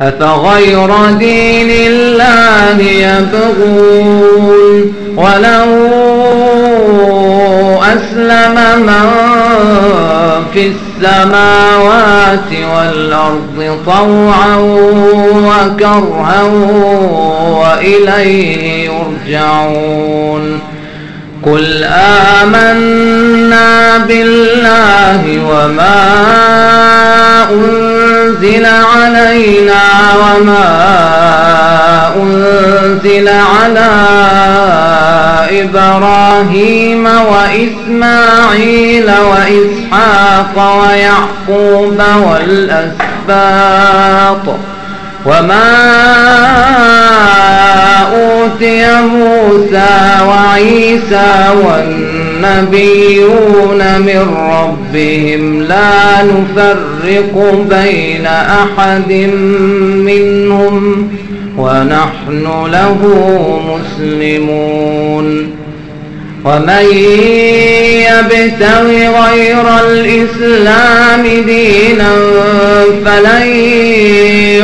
أفغير دين الله يبغون ولو أسلم من في السماوات والأرض طوعا وكرها وإليه يرجعون قل آمنا بالله وما وما أنزل على إبراهيم وإسماعيل وإسحاق ويعقوب والأسباط وما أوتي موسى وعيسى والنبيون من ربهم لا نفرق بين أحد منهم ونحن له مسلمون ومن يبتغ غير الإسلام دينا فلن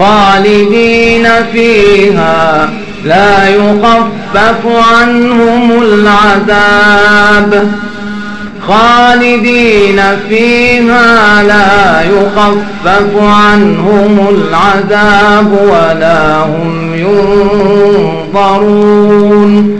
خالدين فيها لا يخفف عنهم العذاب. خالدين فيها لا يخفف عنهم العذاب ولا هم ينظرون.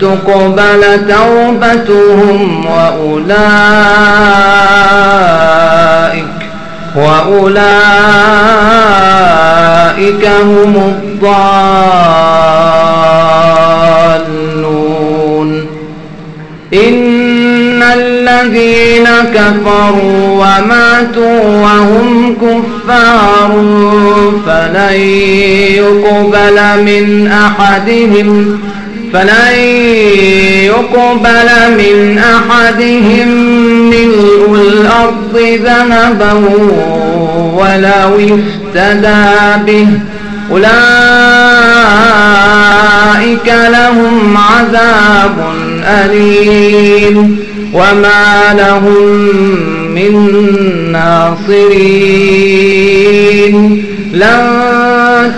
تقبل توبتهم وأولئك وأولئك هم الضالون. إن الذين كفروا وماتوا وهم كفار فلن يقبل من أحدهم فلن يقبل من أحدهم ملء الأرض ذنبا ولو افتدى به أولئك لهم عذاب أليم وما لهم من ناصرين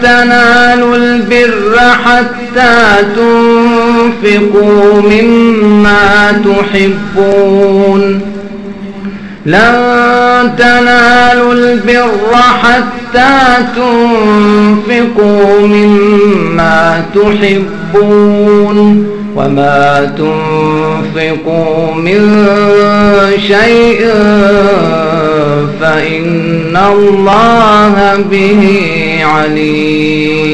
تنالوا البر حتى تنفقوا مما تحبون. لن تنالوا البر حتى تنفقوا مما تحبون. وما تنفقوا من شيء فإن الله به عليم